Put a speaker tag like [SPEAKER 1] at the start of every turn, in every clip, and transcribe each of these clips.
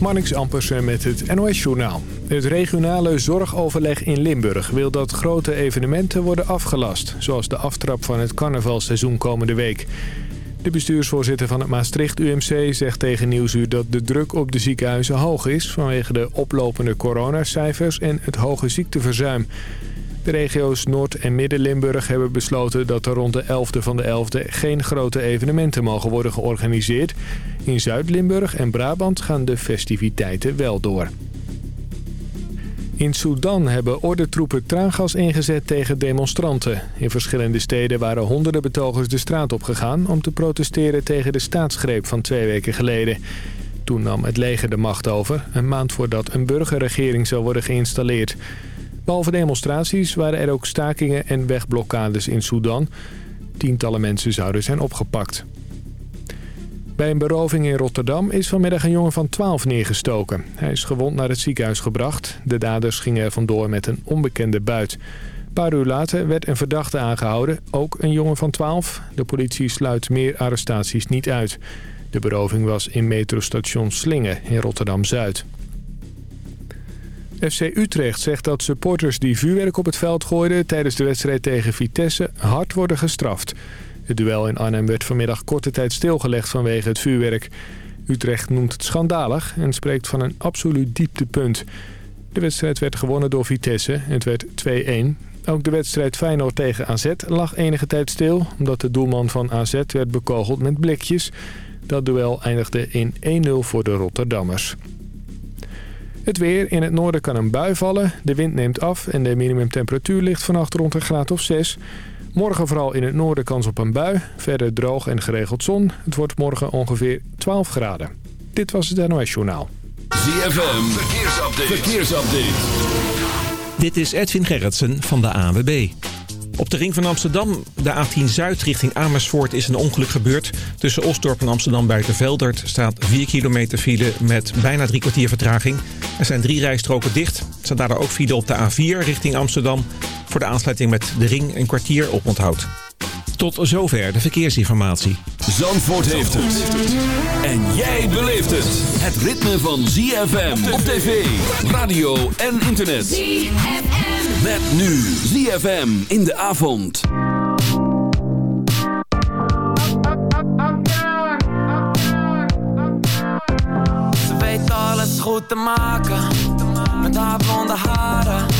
[SPEAKER 1] Marnix Ampersen met het NOS-journaal. Het regionale zorgoverleg in Limburg wil dat grote evenementen worden afgelast... zoals de aftrap van het carnavalseizoen komende week. De bestuursvoorzitter van het Maastricht UMC zegt tegen Nieuwsuur... dat de druk op de ziekenhuizen hoog is... vanwege de oplopende coronacijfers en het hoge ziekteverzuim. De regio's Noord- en Midden-Limburg hebben besloten dat er rond de 11e van de 11e geen grote evenementen mogen worden georganiseerd. In Zuid-Limburg en Brabant gaan de festiviteiten wel door. In Sudan hebben ordentroepen traangas ingezet tegen demonstranten. In verschillende steden waren honderden betogers de straat op gegaan... om te protesteren tegen de staatsgreep van twee weken geleden. Toen nam het leger de macht over, een maand voordat een burgerregering zou worden geïnstalleerd. Behalve demonstraties waren er ook stakingen en wegblokkades in Sudan. Tientallen mensen zouden zijn opgepakt. Bij een beroving in Rotterdam is vanmiddag een jongen van 12 neergestoken. Hij is gewond naar het ziekenhuis gebracht. De daders gingen er vandoor met een onbekende buit. Een paar uur later werd een verdachte aangehouden, ook een jongen van 12. De politie sluit meer arrestaties niet uit. De beroving was in metrostation Slingen in Rotterdam-Zuid. FC Utrecht zegt dat supporters die vuurwerk op het veld gooiden... tijdens de wedstrijd tegen Vitesse hard worden gestraft. Het duel in Arnhem werd vanmiddag korte tijd stilgelegd vanwege het vuurwerk. Utrecht noemt het schandalig en spreekt van een absoluut dieptepunt. De wedstrijd werd gewonnen door Vitesse. Het werd 2-1. Ook de wedstrijd Feyenoord tegen AZ lag enige tijd stil... omdat de doelman van AZ werd bekogeld met blikjes. Dat duel eindigde in 1-0 voor de Rotterdammers. Het weer. In het noorden kan een bui vallen. De wind neemt af en de minimumtemperatuur ligt vannacht rond een graad of 6. Morgen vooral in het noorden kans op een bui. Verder droog en geregeld zon. Het wordt morgen ongeveer 12 graden. Dit was het NOS Journaal.
[SPEAKER 2] ZFM. Verkeersupdate. Verkeersupdate.
[SPEAKER 3] Dit is Edwin Gerritsen van de ANWB. Op de ring van Amsterdam, de A10 Zuid richting Amersfoort, is een ongeluk gebeurd. Tussen Osdorp en Amsterdam Buitenveldert staat 4 kilometer file met bijna drie kwartier vertraging. Er zijn drie rijstroken dicht. Er daardoor ook file op de A4 richting Amsterdam. Voor de aansluiting met de ring een kwartier op onthoud. Tot zover de verkeersinformatie.
[SPEAKER 2] Zandvoort heeft het. En jij beleeft het. Het ritme van ZFM op tv, radio en internet. ZFM. Met nu ZFM in de avond.
[SPEAKER 4] Ze weet alles goed te maken. Met haar blonde haren.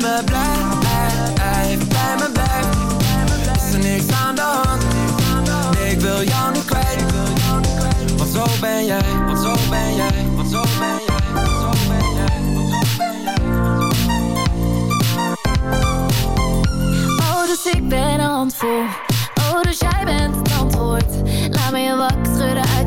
[SPEAKER 4] bij me blijft, ai, ai, bij me blijft. Is er niks aan de hand, ik wil jou niet kwijt. Want zo ben jij, want zo ben jij, want zo ben jij, want zo ben jij, want zo ben jij.
[SPEAKER 5] Oh, dus ik ben een handvol. Oh, dus jij bent het antwoord. Laat me je wakker schudden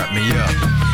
[SPEAKER 6] Wrap me up.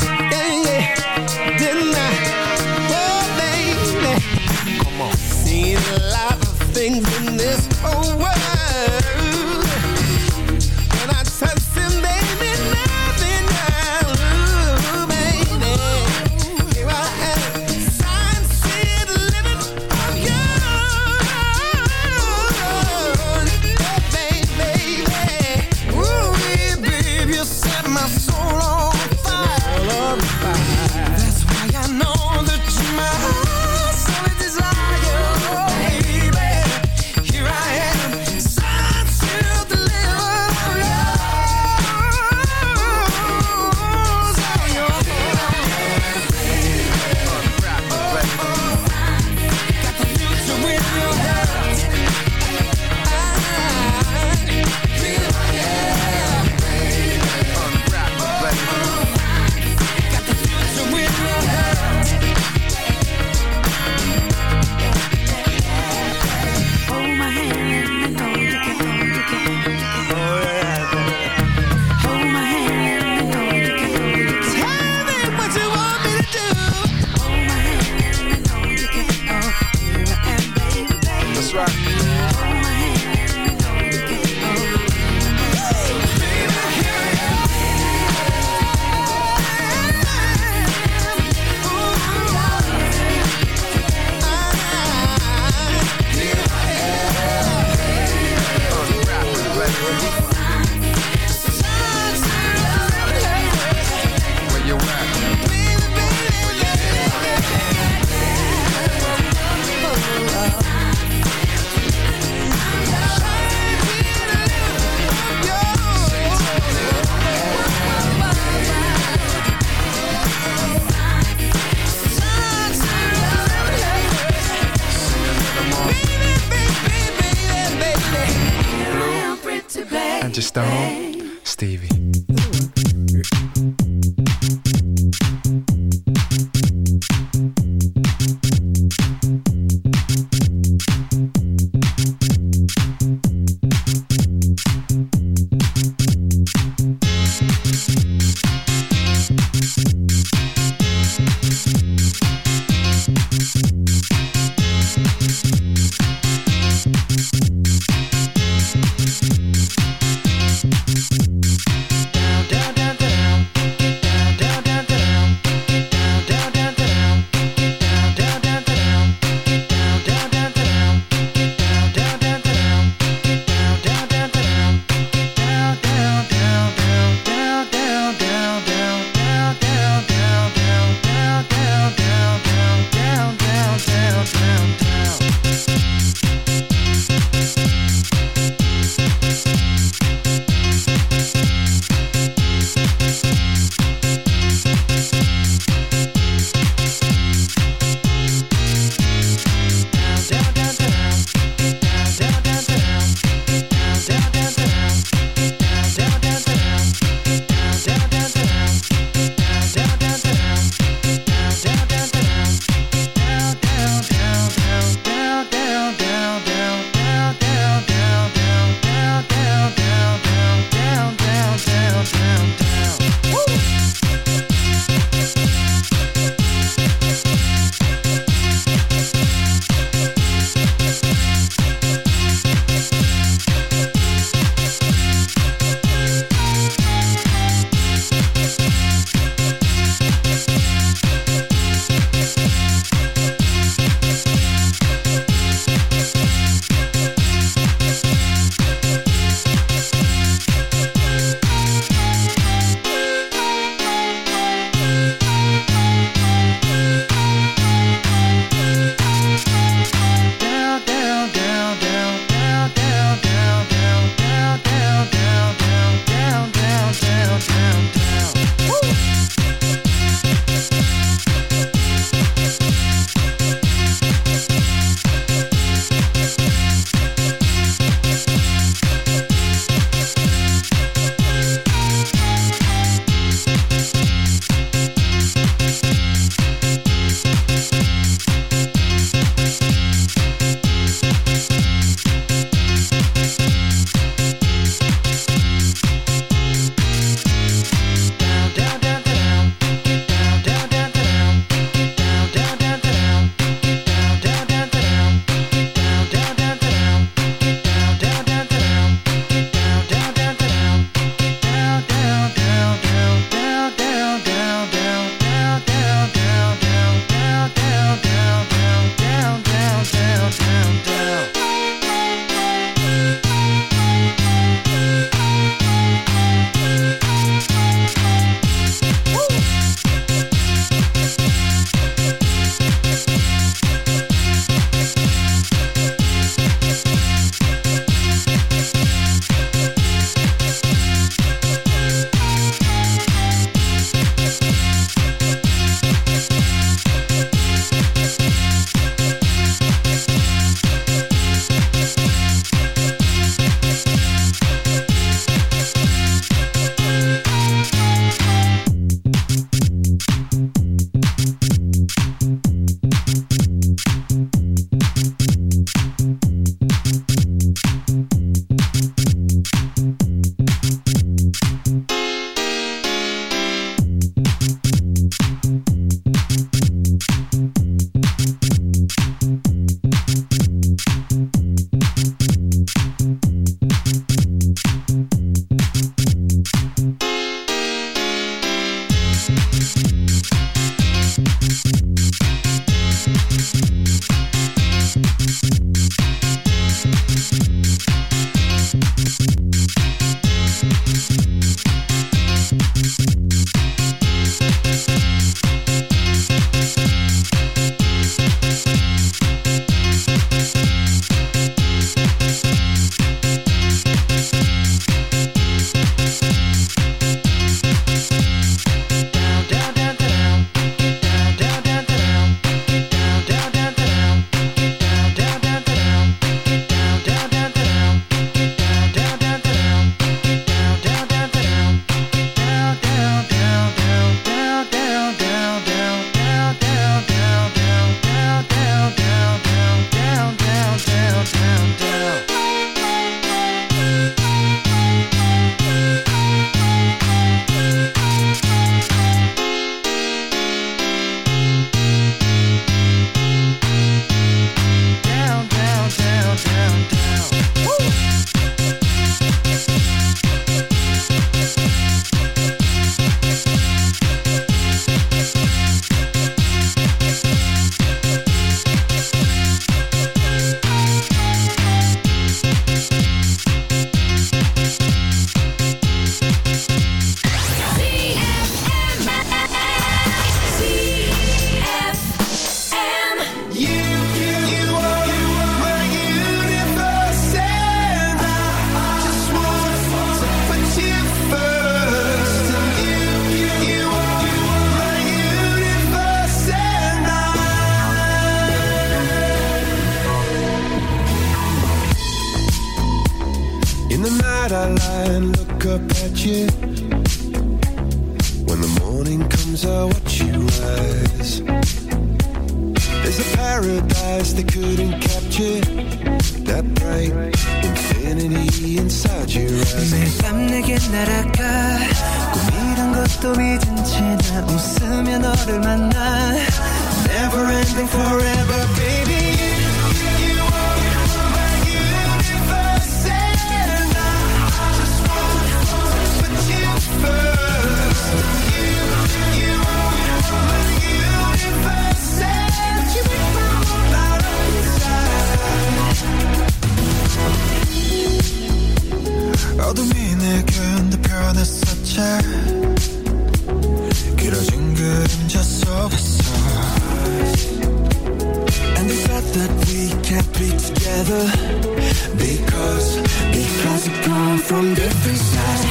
[SPEAKER 7] Because, because it come from different sides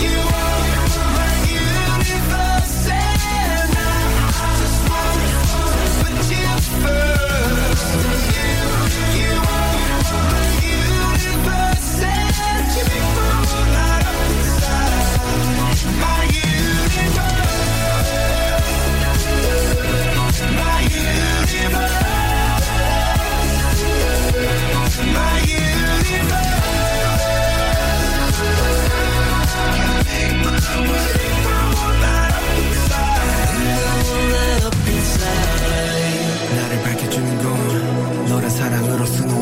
[SPEAKER 7] You, you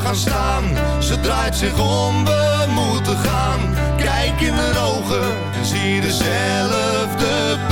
[SPEAKER 8] Gaan staan. Ze draait zich om, we moeten gaan. Kijk in haar ogen en zie dezelfde pijn.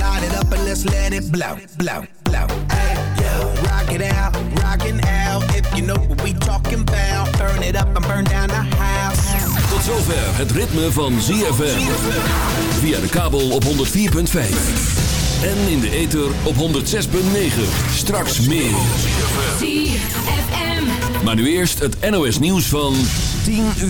[SPEAKER 9] Let it blow, blow, blow. Hey, yo. Rock it out, rockin' out. If you know what we talking about, burn it up and burn down the house.
[SPEAKER 2] Tot zover het ritme van ZFM. Via de kabel op 104.5. En in de ether op 106.9. Straks meer.
[SPEAKER 5] ZFM.
[SPEAKER 2] Maar nu eerst het NOS nieuws van 10 uur.